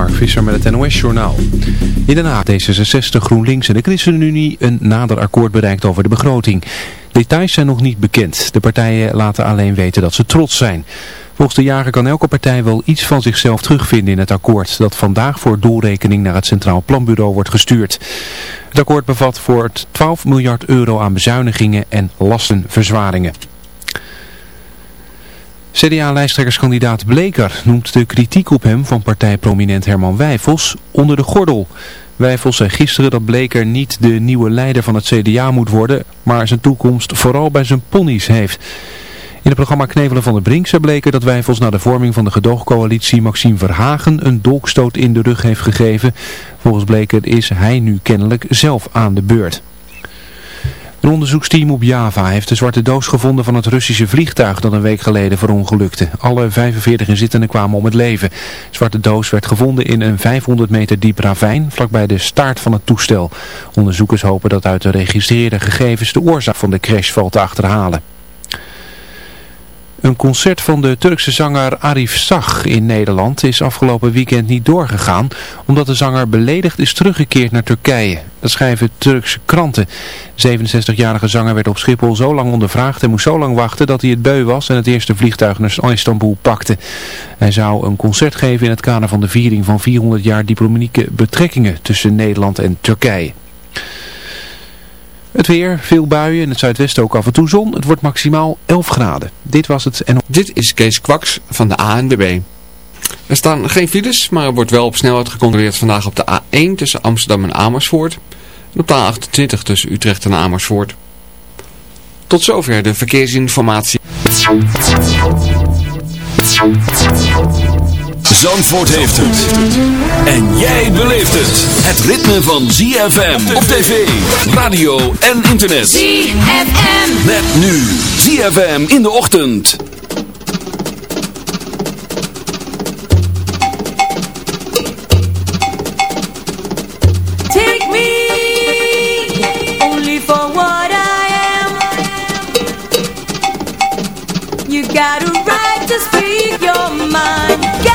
Mark Visser met het NOS-journaal. In Den Haag D66, GroenLinks en de ChristenUnie een nader akkoord bereikt over de begroting. Details zijn nog niet bekend. De partijen laten alleen weten dat ze trots zijn. Volgens de jager kan elke partij wel iets van zichzelf terugvinden in het akkoord dat vandaag voor doelrekening naar het Centraal Planbureau wordt gestuurd. Het akkoord bevat voor 12 miljard euro aan bezuinigingen en lastenverzwaringen. CDA-lijsttrekkerskandidaat Bleker noemt de kritiek op hem van partijprominent Herman Wijfels onder de gordel. Wijfels zei gisteren dat Bleker niet de nieuwe leider van het CDA moet worden, maar zijn toekomst vooral bij zijn ponies heeft. In het programma Knevelen van de Brink zei Bleker dat Wijfels na de vorming van de gedoogcoalitie Maxime Verhagen een dolkstoot in de rug heeft gegeven. Volgens Bleker is hij nu kennelijk zelf aan de beurt. Een onderzoeksteam op Java heeft de zwarte doos gevonden van het Russische vliegtuig dat een week geleden verongelukte. Alle 45 inzittenden kwamen om het leven. De zwarte doos werd gevonden in een 500 meter diep ravijn vlakbij de staart van het toestel. Onderzoekers hopen dat uit de geregistreerde gegevens de oorzaak van de crash valt te achterhalen. Een concert van de Turkse zanger Arif Sag in Nederland is afgelopen weekend niet doorgegaan omdat de zanger beledigd is teruggekeerd naar Turkije. Dat schrijven Turkse kranten. De 67-jarige zanger werd op Schiphol zo lang ondervraagd en moest zo lang wachten dat hij het beu was en het eerste vliegtuig naar Istanbul pakte. Hij zou een concert geven in het kader van de viering van 400 jaar diplomatieke betrekkingen tussen Nederland en Turkije. Het weer, veel buien, in het zuidwesten ook af en toe zon. Het wordt maximaal 11 graden. Dit was het en... Dit is Kees Kwaks van de ANWB. Er staan geen files, maar er wordt wel op snelheid gecontroleerd vandaag op de A1 tussen Amsterdam en Amersfoort. En op de A28 tussen Utrecht en Amersfoort. Tot zover de verkeersinformatie. Zandvoort heeft het. En jij beleeft het. Het ritme van ZFM op tv, radio en internet. ZFM. Met nu ZFM in de ochtend. Take me only for what I am. You got a right to speak your mind.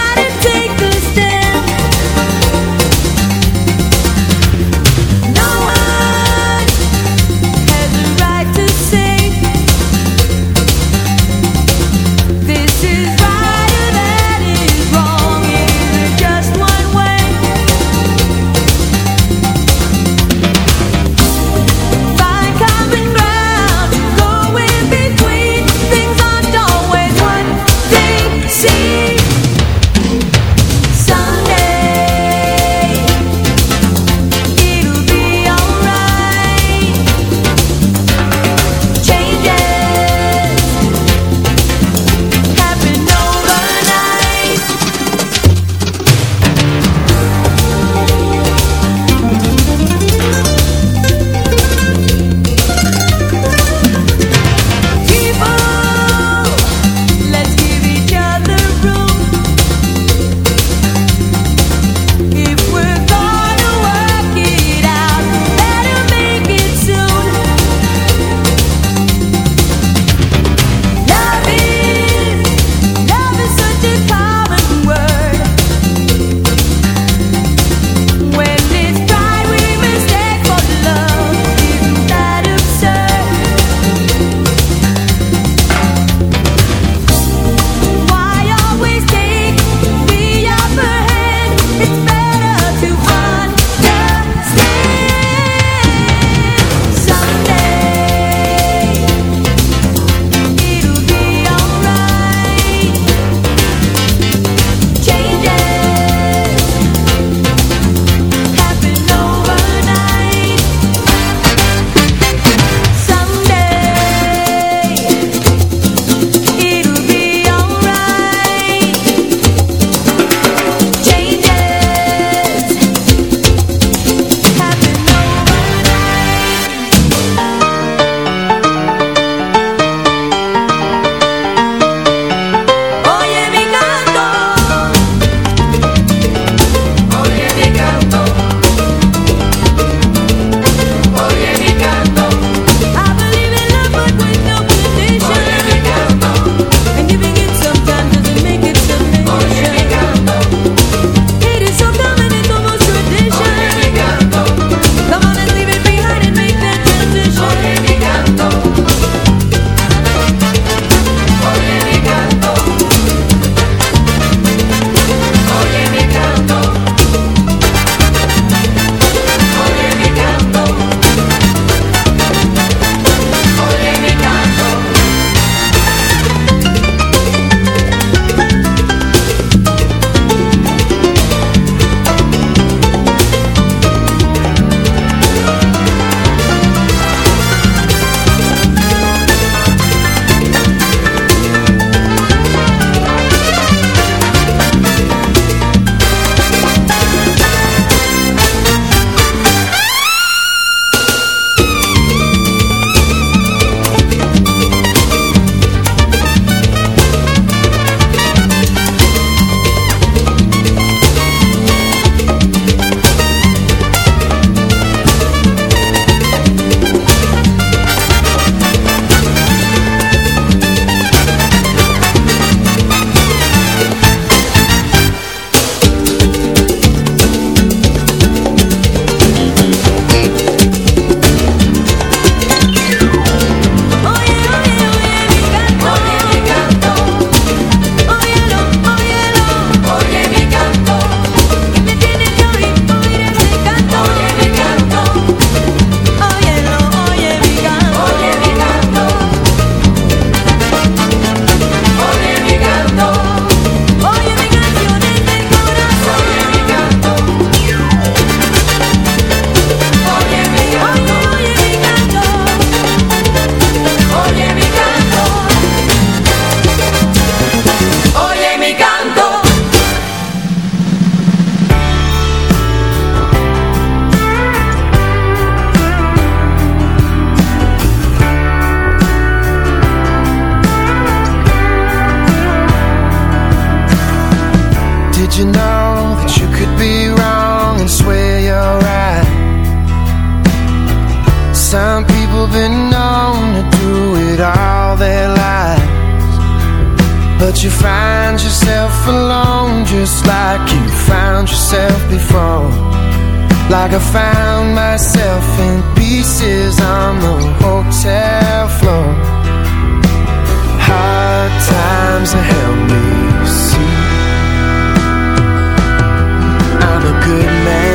just like you found yourself before. Like I found myself in pieces on the hotel floor. Hard times have helped me see. I'm a good man.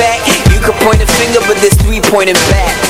You can point a finger but there's three pointing back.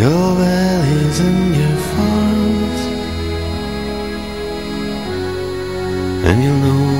your valleys and your farms, and you'll know.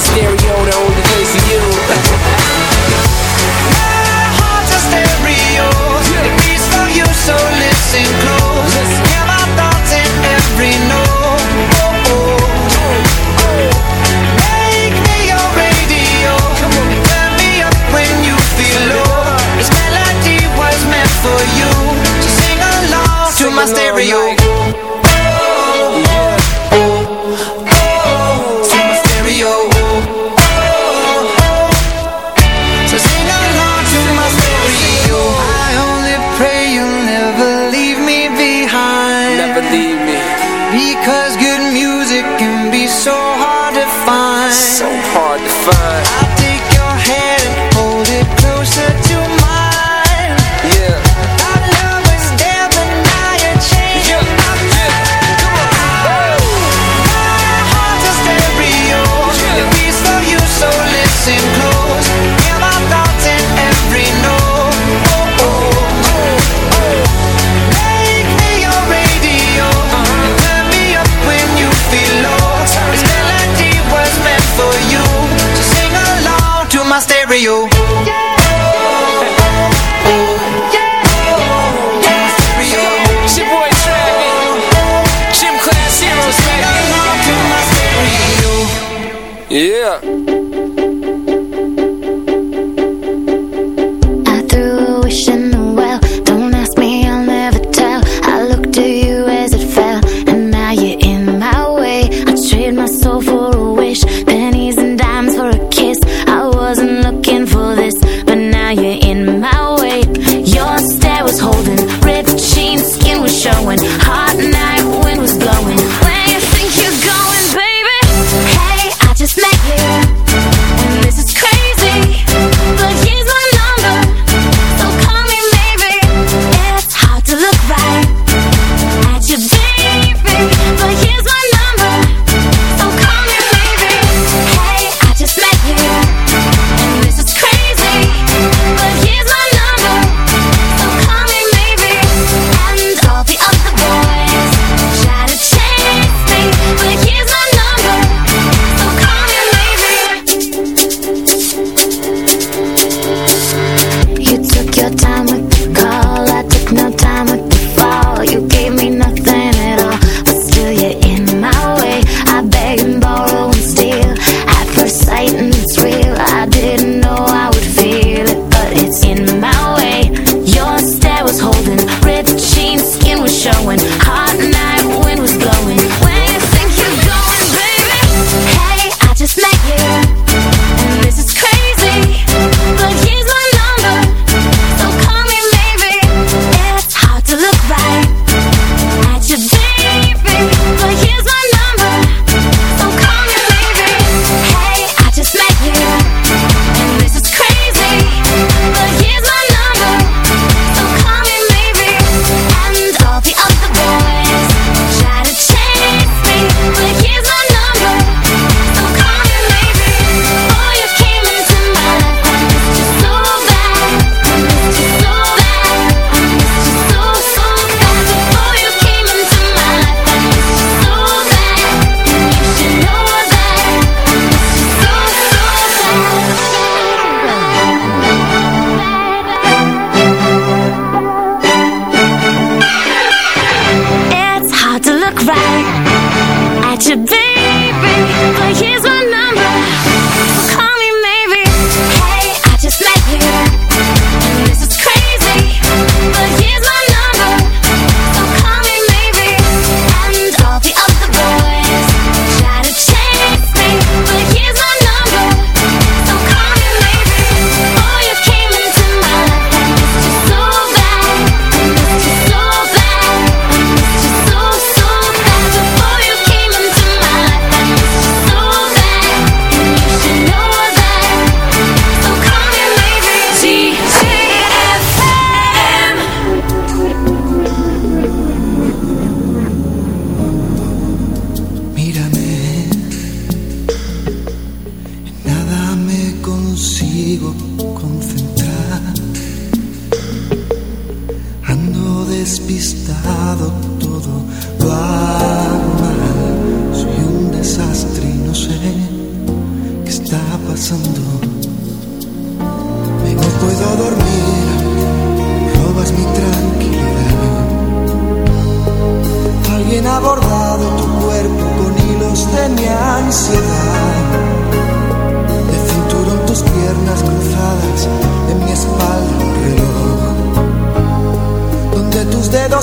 stereo, the only place for you. My heart's a stereo. It beats for you, so listen close. Hear my thoughts in every note. Oh, oh, oh. Make me your radio. Turn me up when you feel low. This melody was meant for you. So sing along to my stereo. Yeah.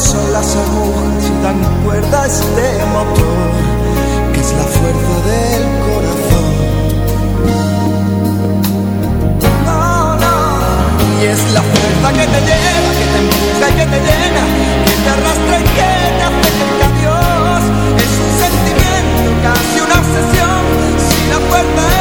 Son las agujas y dan cuerda a este motor, que es la fuerza del corazón. No, no, y es la fuerza que te lleva, que te empuja y que te llena, que te arrastra y que te hace a Dios. Es un sentimiento, casi una obsesión, si la fuerza es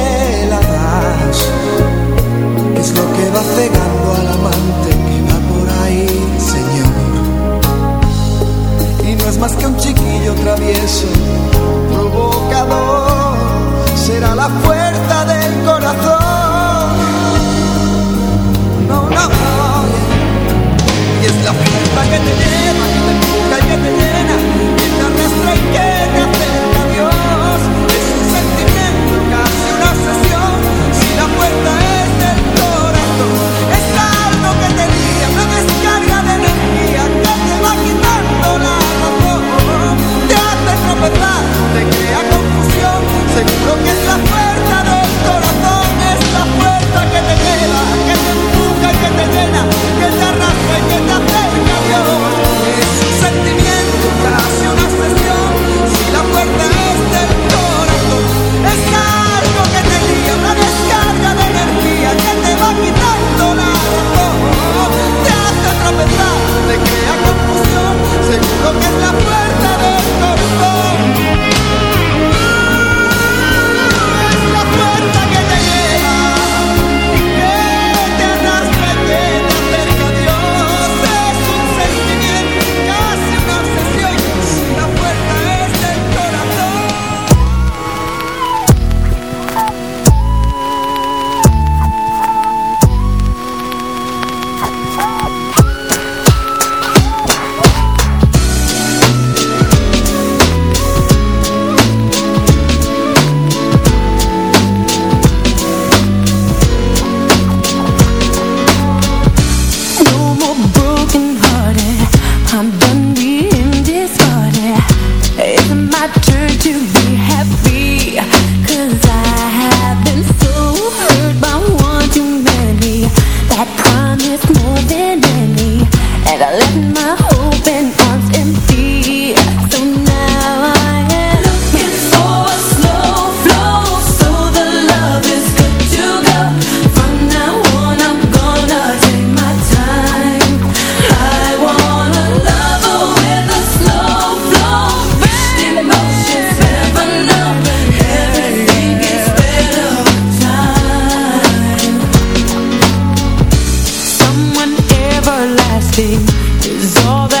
Es lo que va cegando al amante que va por ahí, Señor. Y no es más que un chiquillo travieso, provocador. Será la fuerza del corazón. No, no. Y es la fuerza que te lleva, que te empuja y que te llena, but. is all that